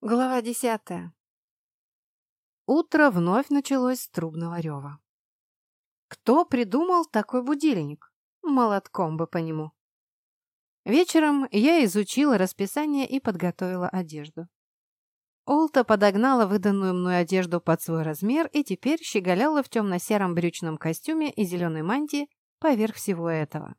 Глава десятая. Утро вновь началось с трубного рева. Кто придумал такой будильник? Молотком бы по нему. Вечером я изучила расписание и подготовила одежду. Олта подогнала выданную мной одежду под свой размер и теперь щеголяла в темно-сером брючном костюме и зеленой мантии поверх всего этого.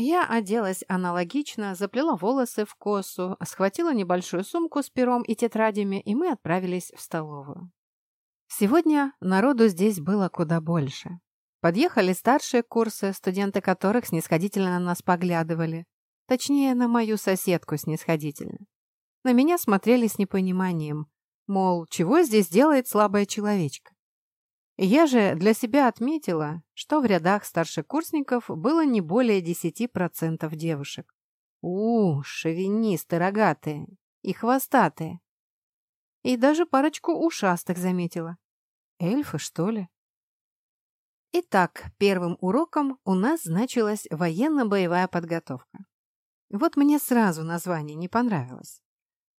Я оделась аналогично, заплела волосы в косу, схватила небольшую сумку с пером и тетрадями, и мы отправились в столовую. Сегодня народу здесь было куда больше. Подъехали старшие курсы, студенты которых снисходительно на нас поглядывали. Точнее, на мою соседку снисходительно. На меня смотрели с непониманием. Мол, чего здесь делает слабая человечка? Я же для себя отметила, что в рядах старшекурсников было не более 10% девушек. У, шовинисты рогатые и хвостатые. И даже парочку ушастых заметила. Эльфы, что ли? Итак, первым уроком у нас значилась военно-боевая подготовка. Вот мне сразу название не понравилось.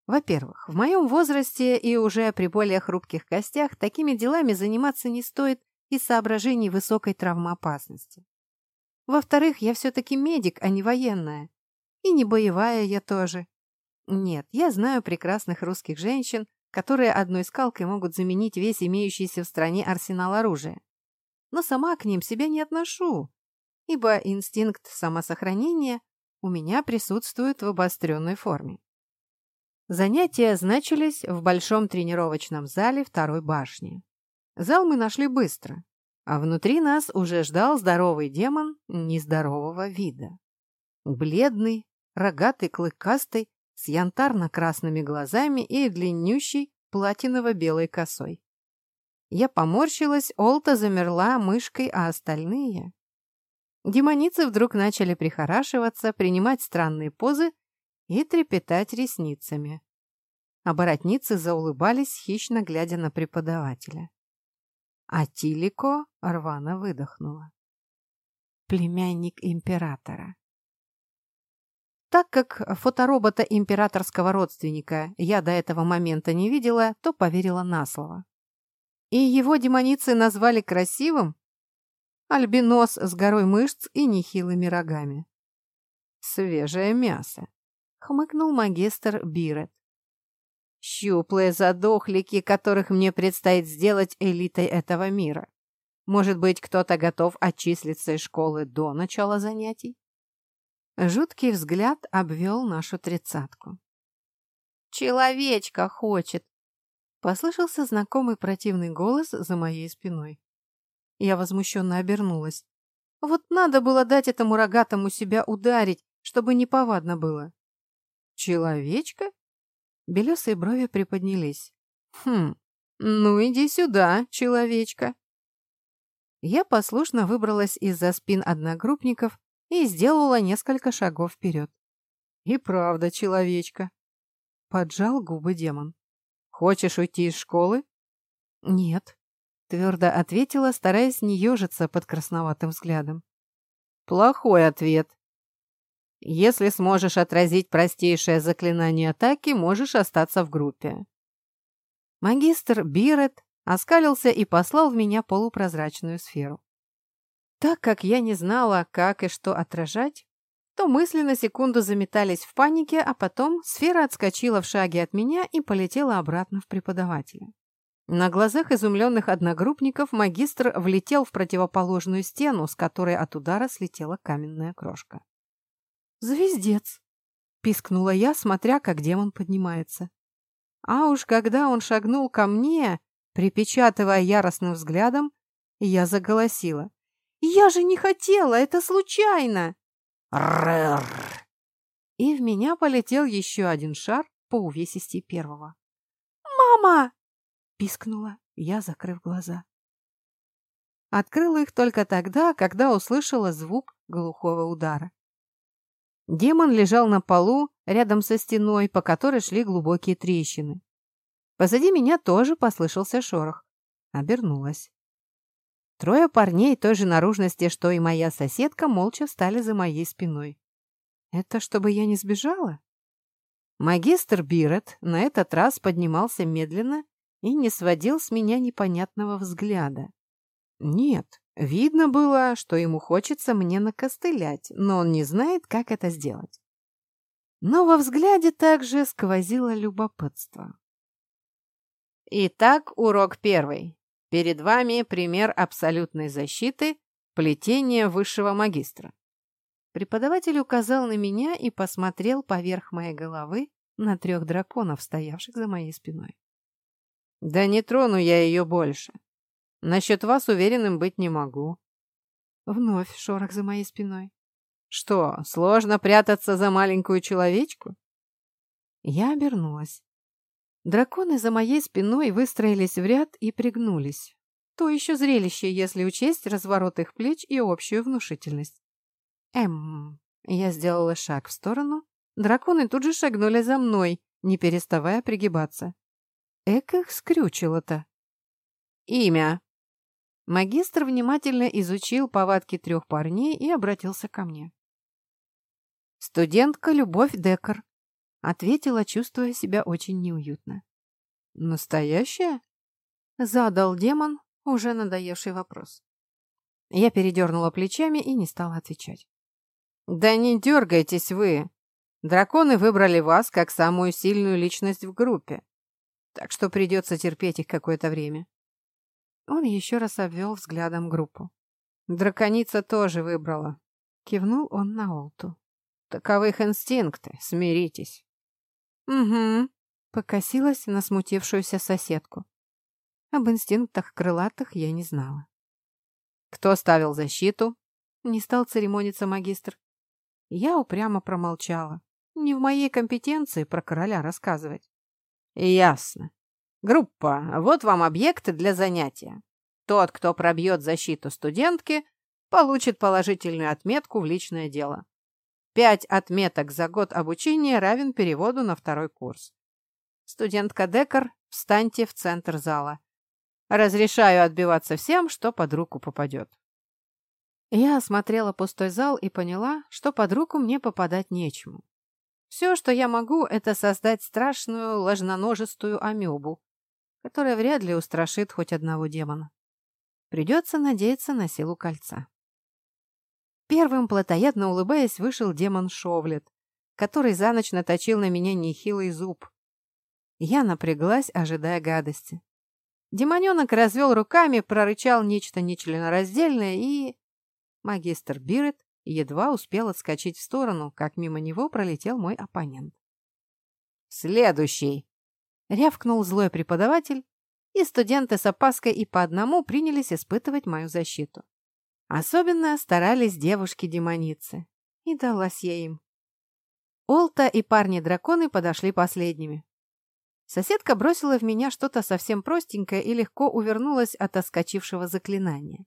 Во-первых, в моем возрасте и уже при более хрупких костях такими делами заниматься не стоит из соображений высокой травмоопасности. Во-вторых, я все-таки медик, а не военная. И не боевая я тоже. Нет, я знаю прекрасных русских женщин, которые одной скалкой могут заменить весь имеющийся в стране арсенал оружия. Но сама к ним себя не отношу, ибо инстинкт самосохранения у меня присутствует в обостренной форме. Занятия значились в большом тренировочном зале второй башни. Зал мы нашли быстро, а внутри нас уже ждал здоровый демон нездорового вида. Бледный, рогатый, клыкастый, с янтарно-красными глазами и длиннющей платиново-белой косой. Я поморщилась, Олта замерла мышкой, а остальные... Демоницы вдруг начали прихорашиваться, принимать странные позы и трепетать ресницами. Оборотницы заулыбались, хищно глядя на преподавателя. А Тилико рвано выдохнула. Племянник императора. Так как фоторобота императорского родственника я до этого момента не видела, то поверила на слово. И его демоницы назвали красивым? Альбинос с горой мышц и нехилыми рогами. Свежее мясо хмыкнул магистр Бирет. Щуплые задохлики, которых мне предстоит сделать элитой этого мира. Может быть, кто-то готов отчислиться из школы до начала занятий? Жуткий взгляд обвел нашу тридцатку. «Человечка хочет!» Послышался знакомый противный голос за моей спиной. Я возмущенно обернулась. Вот надо было дать этому рогатому себя ударить, чтобы неповадно было. «Человечка?» Белесые брови приподнялись. «Хм, ну иди сюда, человечка!» Я послушно выбралась из-за спин одногруппников и сделала несколько шагов вперед. «И правда, человечка!» Поджал губы демон. «Хочешь уйти из школы?» «Нет», — твердо ответила, стараясь не ежиться под красноватым взглядом. «Плохой ответ», если сможешь отразить простейшее заклинание атаки, можешь остаться в группе. Магистр Бирет оскалился и послал в меня полупрозрачную сферу. Так как я не знала, как и что отражать, то мысли на секунду заметались в панике, а потом сфера отскочила в шаге от меня и полетела обратно в преподавателя. На глазах изумленных одногруппников магистр влетел в противоположную стену, с которой от удара слетела каменная крошка. «Звездец!» — пискнула я, смотря, как демон поднимается. А уж когда он шагнул ко мне, припечатывая яростным взглядом, я заголосила. «Я же не хотела! Это случайно!» «Рррр!» И в меня полетел еще один шар по увесисти первого. «Мама!» — пискнула я, закрыв глаза. Открыла их только тогда, когда услышала звук глухого удара. Демон лежал на полу рядом со стеной, по которой шли глубокие трещины. Позади меня тоже послышался шорох. Обернулась. Трое парней той же наружности, что и моя соседка, молча встали за моей спиной. Это чтобы я не сбежала? Магистр Бирет на этот раз поднимался медленно и не сводил с меня непонятного взгляда. Нет, видно было, что ему хочется мне накостылять, но он не знает, как это сделать. Но во взгляде также сквозило любопытство. Итак, урок первый. Перед вами пример абсолютной защиты плетения высшего магистра. Преподаватель указал на меня и посмотрел поверх моей головы на трех драконов, стоявших за моей спиной. Да не трону я ее больше. Насчет вас уверенным быть не могу. Вновь шорох за моей спиной. Что, сложно прятаться за маленькую человечку? Я обернулась. Драконы за моей спиной выстроились в ряд и пригнулись. То еще зрелище, если учесть разворот их плеч и общую внушительность. Эм, я сделала шаг в сторону. Драконы тут же шагнули за мной, не переставая пригибаться. Эк их скрючило-то. Имя. Магистр внимательно изучил повадки трех парней и обратился ко мне. «Студентка Любовь Декар», — ответила, чувствуя себя очень неуютно. «Настоящая?» — задал демон, уже надоевший вопрос. Я передернула плечами и не стала отвечать. «Да не дергайтесь вы! Драконы выбрали вас как самую сильную личность в группе так что придется терпеть их какое-то время. Он еще раз обвел взглядом группу. Драконица тоже выбрала. Кивнул он на Олту. Таковы их инстинкты, смиритесь. Угу, покосилась на смутившуюся соседку. Об инстинктах крылатых я не знала. Кто ставил защиту? Не стал церемониться магистр. Я упрямо промолчала. Не в моей компетенции про короля рассказывать. Ясно. Группа, вот вам объекты для занятия. Тот, кто пробьет защиту студентки, получит положительную отметку в личное дело. Пять отметок за год обучения равен переводу на второй курс. Студентка Декар, встаньте в центр зала. Разрешаю отбиваться всем, что под руку попадет. Я осмотрела пустой зал и поняла, что под руку мне попадать нечему. Все, что я могу, это создать страшную ложноножистую амебу, которая вряд ли устрашит хоть одного демона. Придется надеяться на силу кольца. Первым, плотоядно улыбаясь, вышел демон Шовлет, который за ночь наточил на меня нехилый зуб. Я напряглась, ожидая гадости. Демоненок развел руками, прорычал нечто нечленораздельное и... Магистр Бирет едва успел отскочить в сторону, как мимо него пролетел мой оппонент. «Следующий!» — рявкнул злой преподаватель, и студенты с опаской и по одному принялись испытывать мою защиту. Особенно старались девушки-демоницы, и далась я им. Олта и парни-драконы подошли последними. Соседка бросила в меня что-то совсем простенькое и легко увернулась от оскочившего заклинания.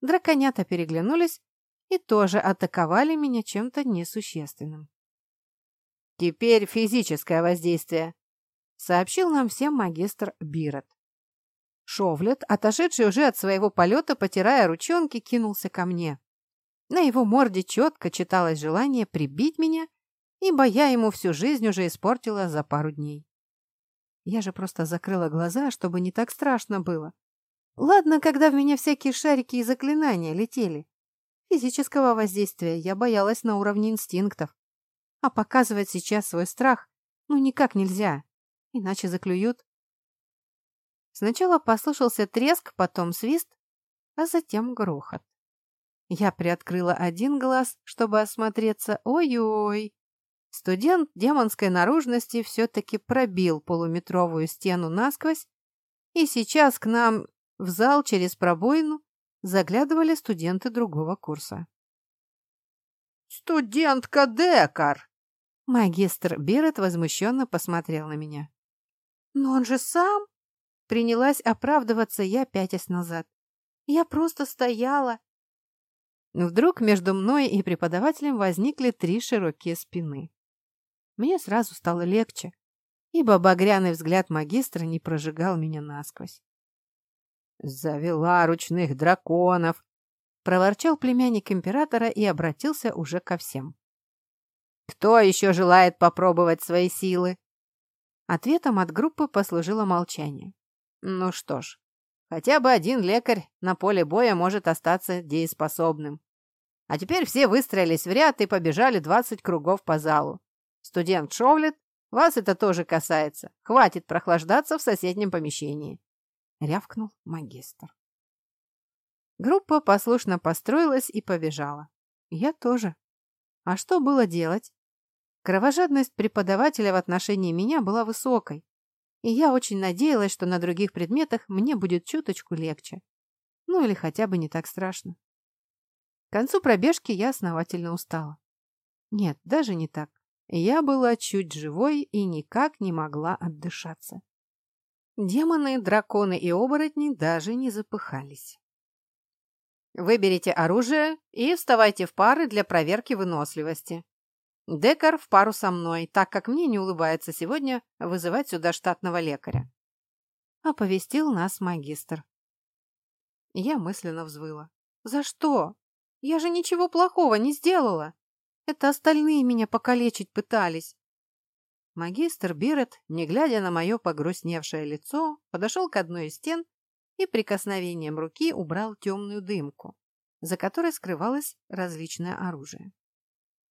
Драконята переглянулись и тоже атаковали меня чем-то несущественным. «Теперь физическое воздействие», — сообщил нам всем магистр Бирот. Шовлет, отошедший уже от своего полета, потирая ручонки, кинулся ко мне. На его морде четко читалось желание прибить меня, ибо я ему всю жизнь уже испортила за пару дней. Я же просто закрыла глаза, чтобы не так страшно было. Ладно, когда в меня всякие шарики и заклинания летели. Физического воздействия я боялась на уровне инстинктов. А показывать сейчас свой страх ну никак нельзя, иначе заклюют. Сначала послышался треск, потом свист, а затем грохот. Я приоткрыла один глаз, чтобы осмотреться. Ой-ой! Студент демонской наружности все-таки пробил полуметровую стену насквозь, и сейчас к нам в зал через пробоину заглядывали студенты другого курса. «Студентка Декар!» Магистр Берет возмущенно посмотрел на меня. «Но он же сам...» Принялась оправдываться я, пятясь назад. «Я просто стояла...» Вдруг между мной и преподавателем возникли три широкие спины. Мне сразу стало легче, ибо багряный взгляд магистра не прожигал меня насквозь. «Завела ручных драконов!» — проворчал племянник императора и обратился уже ко всем. Кто еще желает попробовать свои силы? Ответом от группы послужило молчание. Ну что ж, хотя бы один лекарь на поле боя может остаться дееспособным. А теперь все выстроились в ряд и побежали двадцать кругов по залу. Студент Шовлет, вас это тоже касается. Хватит прохлаждаться в соседнем помещении. Рявкнул магистр. Группа послушно построилась и побежала. Я тоже. А что было делать? Кровожадность преподавателя в отношении меня была высокой, и я очень надеялась, что на других предметах мне будет чуточку легче. Ну или хотя бы не так страшно. К концу пробежки я основательно устала. Нет, даже не так. Я была чуть живой и никак не могла отдышаться. Демоны, драконы и оборотни даже не запыхались. Выберите оружие и вставайте в пары для проверки выносливости. Декар в пару со мной, так как мне не улыбается сегодня вызывать сюда штатного лекаря. Оповестил нас магистр. Я мысленно взвыла. За что? Я же ничего плохого не сделала. Это остальные меня покалечить пытались. Магистр Бирет, не глядя на мое погрустневшее лицо, подошел к одной из стен и прикосновением руки убрал темную дымку, за которой скрывалось различное оружие.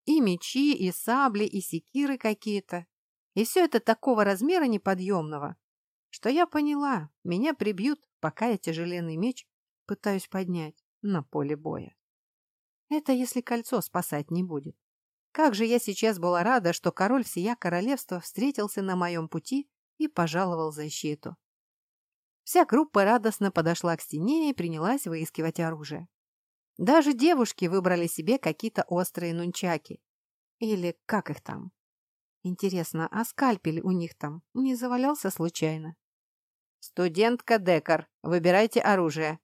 И мечи, и сабли, и секиры какие-то. И все это такого размера неподъемного, что я поняла, меня прибьют, пока я тяжеленный меч пытаюсь поднять на поле боя. Это если кольцо спасать не будет. Как же я сейчас была рада, что король всея королевства встретился на моем пути и пожаловал защиту. Вся группа радостно подошла к стене и принялась выискивать оружие. Даже девушки выбрали себе какие-то острые нунчаки. Или как их там? Интересно, а скальпель у них там не завалялся случайно? «Студентка Декар, выбирайте оружие!»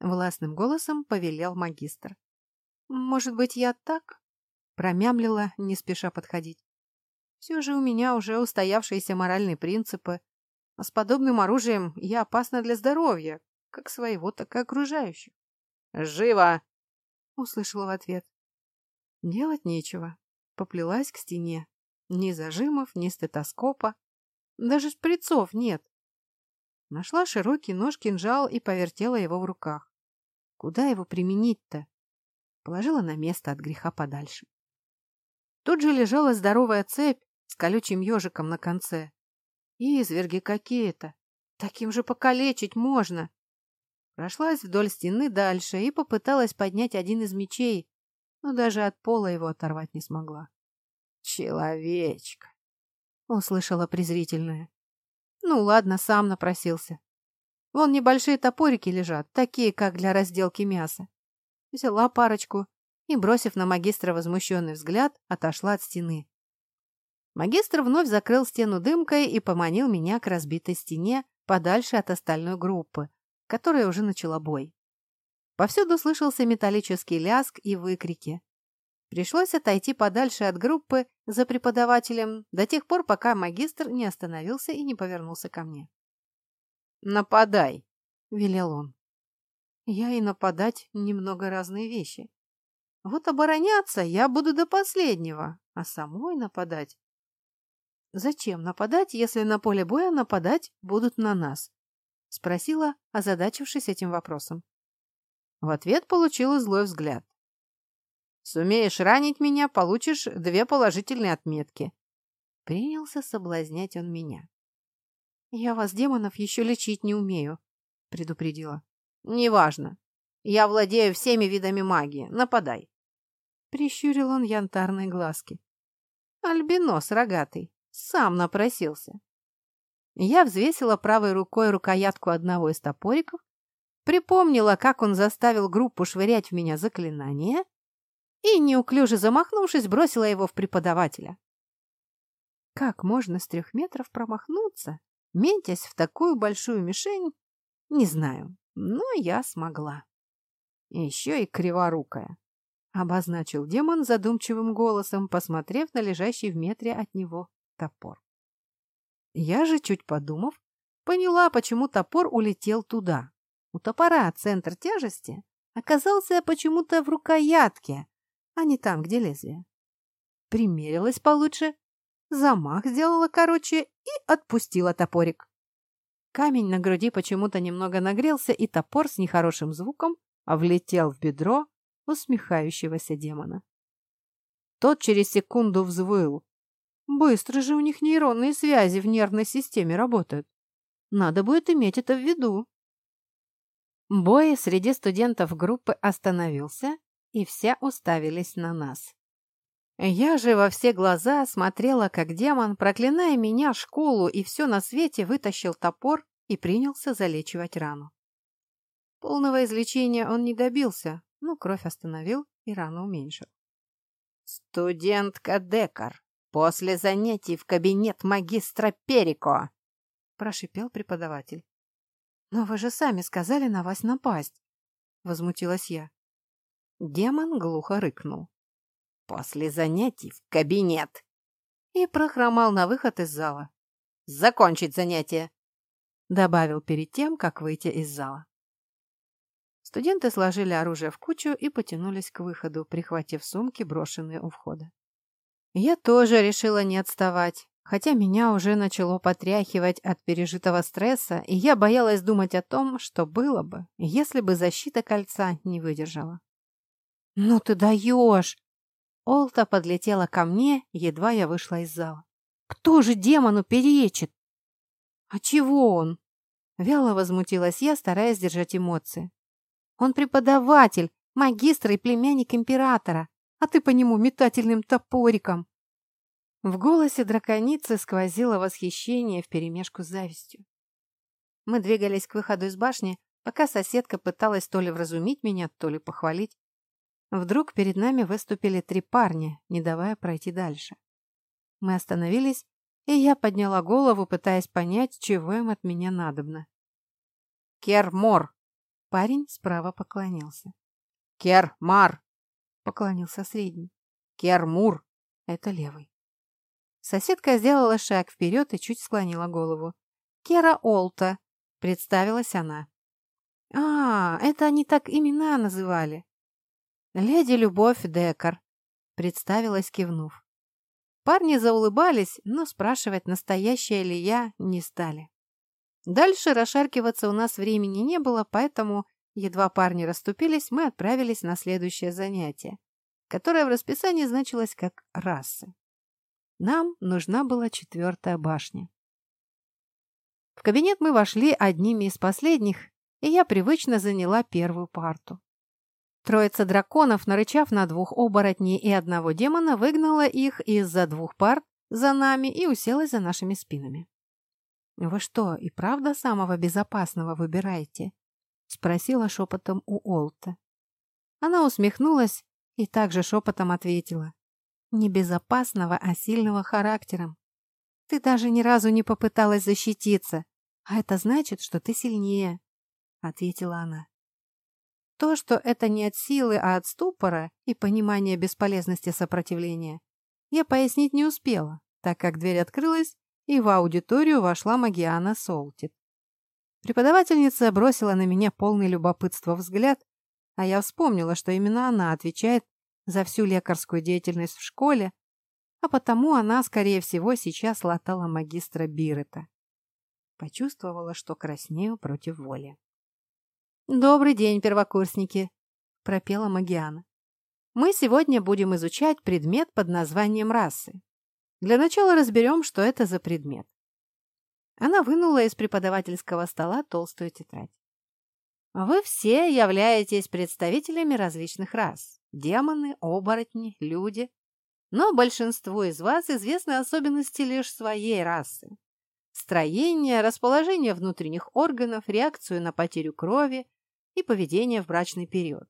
Властным голосом повелел магистр. «Может быть, я так?» Промямлила, не спеша подходить. «Все же у меня уже устоявшиеся моральные принципы, а с подобным оружием я опасна для здоровья, как своего, так и окружающих. «Живо!» — услышала в ответ. Делать нечего. Поплелась к стене. Ни зажимов, ни стетоскопа. Даже шприцов нет. Нашла широкий нож-кинжал и повертела его в руках. Куда его применить-то? Положила на место от греха подальше. Тут же лежала здоровая цепь с колючим ежиком на конце. И изверги какие-то. Таким же покалечить можно. Прошлась вдоль стены дальше и попыталась поднять один из мечей, но даже от пола его оторвать не смогла. «Человечка!» — услышала презрительная. «Ну ладно, сам напросился. Вон небольшие топорики лежат, такие, как для разделки мяса. Взяла парочку и, бросив на магистра возмущенный взгляд, отошла от стены. Магистр вновь закрыл стену дымкой и поманил меня к разбитой стене подальше от остальной группы, которая уже начала бой. Повсюду слышался металлический ляск и выкрики. Пришлось отойти подальше от группы за преподавателем до тех пор, пока магистр не остановился и не повернулся ко мне. «Нападай!» — велел он. Я и нападать немного разные вещи. Вот обороняться я буду до последнего, а самой нападать... Зачем нападать, если на поле боя нападать будут на нас? — спросила, озадачившись этим вопросом. В ответ получила злой взгляд. «Сумеешь ранить меня, получишь две положительные отметки». Принялся соблазнять он меня. «Я вас, демонов, еще лечить не умею», — предупредила. «Неважно. Я владею всеми видами магии. Нападай». Прищурил он янтарные глазки. «Альбинос рогатый. Сам напросился. Я взвесила правой рукой рукоятку одного из топориков, припомнила, как он заставил группу швырять в меня заклинание и, неуклюже замахнувшись, бросила его в преподавателя. Как можно с трех метров промахнуться, метясь в такую большую мишень, не знаю, но я смогла. Еще и криворукая, — обозначил демон задумчивым голосом, посмотрев на лежащий в метре от него топор. Я же, чуть подумав, поняла, почему топор улетел туда. У топора центр тяжести оказался почему-то в рукоятке, а не там, где лезвие. примерилась получше, замах сделала короче и отпустила топорик. Камень на груди почему-то немного нагрелся, и топор с нехорошим звуком влетел в бедро усмехающегося демона. Тот через секунду взвыл. Быстро же у них нейронные связи в нервной системе работают. Надо будет иметь это в виду. Бой среди студентов группы остановился, и все уставились на нас. Я же во все глаза смотрела, как демон, проклиная меня, школу и все на свете, вытащил топор и принялся залечивать рану. Полного излечения он не добился, но кровь остановил и рану уменьшил. «Студентка Декар, после занятий в кабинет магистра Перико!» – прошипел преподаватель. «Но вы же сами сказали на вас напасть!» – возмутилась я. Демон глухо рыкнул после занятий в кабинет!» И прохромал на выход из зала. «Закончить занятие!» Добавил перед тем, как выйти из зала. Студенты сложили оружие в кучу и потянулись к выходу, прихватив сумки, брошенные у входа. Я тоже решила не отставать, хотя меня уже начало потряхивать от пережитого стресса, и я боялась думать о том, что было бы, если бы защита кольца не выдержала. «Ну ты даешь!» Олта подлетела ко мне, едва я вышла из зала. «Кто же демону перечит?» «А чего он?» Вяло возмутилась я, стараясь держать эмоции. «Он преподаватель, магистр и племянник императора, а ты по нему метательным топориком!» В голосе драконицы сквозило восхищение вперемешку с завистью. Мы двигались к выходу из башни, пока соседка пыталась то ли вразумить меня, то ли похвалить. Вдруг перед нами выступили три парня, не давая пройти дальше. Мы остановились, и я подняла голову, пытаясь понять, чего им от меня надобно. «Кермор!» Парень справа поклонился. «Кермар!» Поклонился средний. «Кермур!» Это левый. Соседка сделала шаг вперед и чуть склонила голову. «Кера Олта», — представилась она. «А, это они так имена называли. «Леди Любовь Декар», — представилась, кивнув. Парни заулыбались, но спрашивать, настоящая ли я, не стали. Дальше расшаркиваться у нас времени не было, поэтому, едва парни расступились, мы отправились на следующее занятие, которое в расписании значилось как расы. Нам нужна была четвертая башня. В кабинет мы вошли одними из последних, и я привычно заняла первую парту. Троица драконов, нарычав на двух оборотней и одного демона, выгнала их из-за двух пар за нами и уселась за нашими спинами. «Вы что, и правда самого безопасного выбираете?» — спросила шепотом у Олта. Она усмехнулась и также шепотом ответила. «Не безопасного, а сильного характером. Ты даже ни разу не попыталась защититься, а это значит, что ты сильнее», — ответила она. То, что это не от силы, а от ступора и понимания бесполезности сопротивления, я пояснить не успела, так как дверь открылась, и в аудиторию вошла Магиана Солтит. Преподавательница бросила на меня полный любопытства взгляд, а я вспомнила, что именно она отвечает за всю лекарскую деятельность в школе, а потому она, скорее всего, сейчас латала магистра Бирета. Почувствовала, что краснею против воли. «Добрый день, первокурсники!» – пропела Магиана. «Мы сегодня будем изучать предмет под названием расы. Для начала разберем, что это за предмет». Она вынула из преподавательского стола толстую тетрадь. Вы все являетесь представителями различных рас. Демоны, оборотни, люди. Но большинству из вас известны особенности лишь своей расы. Строение, расположение внутренних органов, реакцию на потерю крови, и поведение в брачный период.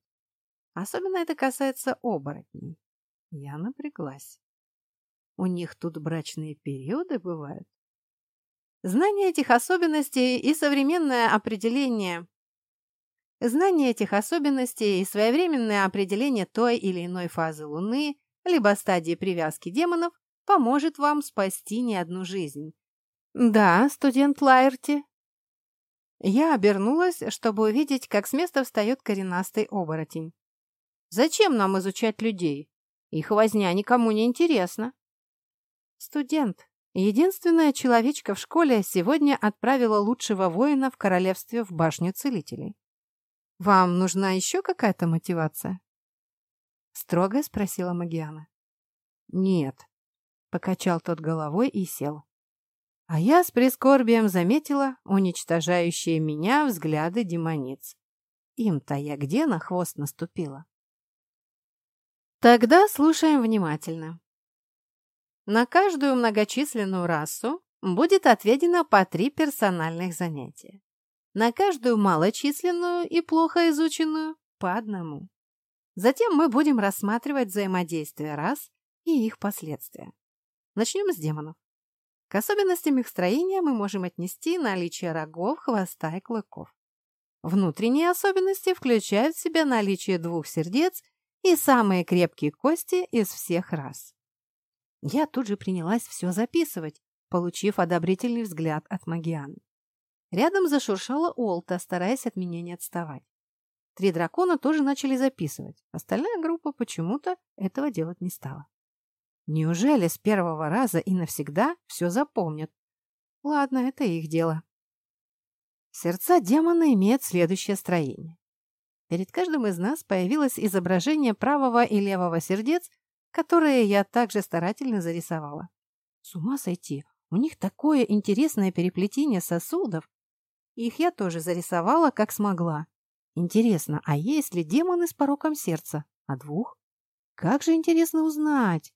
Особенно это касается оборотней. Я напряглась. У них тут брачные периоды бывают? Знание этих особенностей и современное определение Знание этих особенностей и своевременное определение той или иной фазы Луны, либо стадии привязки демонов, поможет вам спасти не одну жизнь. Да, студент Лайерти, я обернулась, чтобы увидеть, как с места встает коренастый оборотень. «Зачем нам изучать людей?» Их возня никому не интересна. Студент, единственная человечка в школе, сегодня отправила лучшего воина в королевстве в башню целителей. Вам нужна еще какая-то мотивация? Строго спросила Магиана. Нет, покачал тот головой и сел. А я с прискорбием заметила уничтожающие меня взгляды демониц. Им-то я где на хвост наступила? Тогда слушаем внимательно. На каждую многочисленную расу будет отведено по три персональных занятия. На каждую малочисленную и плохо изученную по одному. Затем мы будем рассматривать взаимодействие рас и их последствия. Начнем с демонов. К особенностям их строения мы можем отнести наличие рогов, хвоста и клыков. Внутренние особенности включают в себя наличие двух сердец и самые крепкие кости из всех рас. Я тут же принялась все записывать, получив одобрительный взгляд от Магианы. Рядом зашуршала Олта, стараясь от меня не отставать. Три дракона тоже начали записывать. Остальная группа почему-то этого делать не стала. Неужели с первого раза и навсегда все запомнят? Ладно, это их дело. Сердца демона имеют следующее строение. Перед каждым из нас появилось изображение правого и левого сердец, которые я также старательно зарисовала. С ума сойти, у них такое интересное переплетение сосудов. Их я тоже зарисовала, как смогла. Интересно, а есть ли демоны с пороком сердца? А двух? Как же интересно узнать.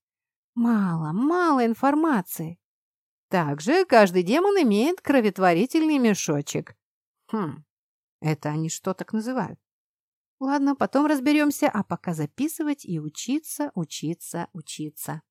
Мало, мало информации. Также каждый демон имеет кроветворительный мешочек. Хм, это они что так называют? Ладно, потом разберемся, а пока записывать и учиться, учиться, учиться.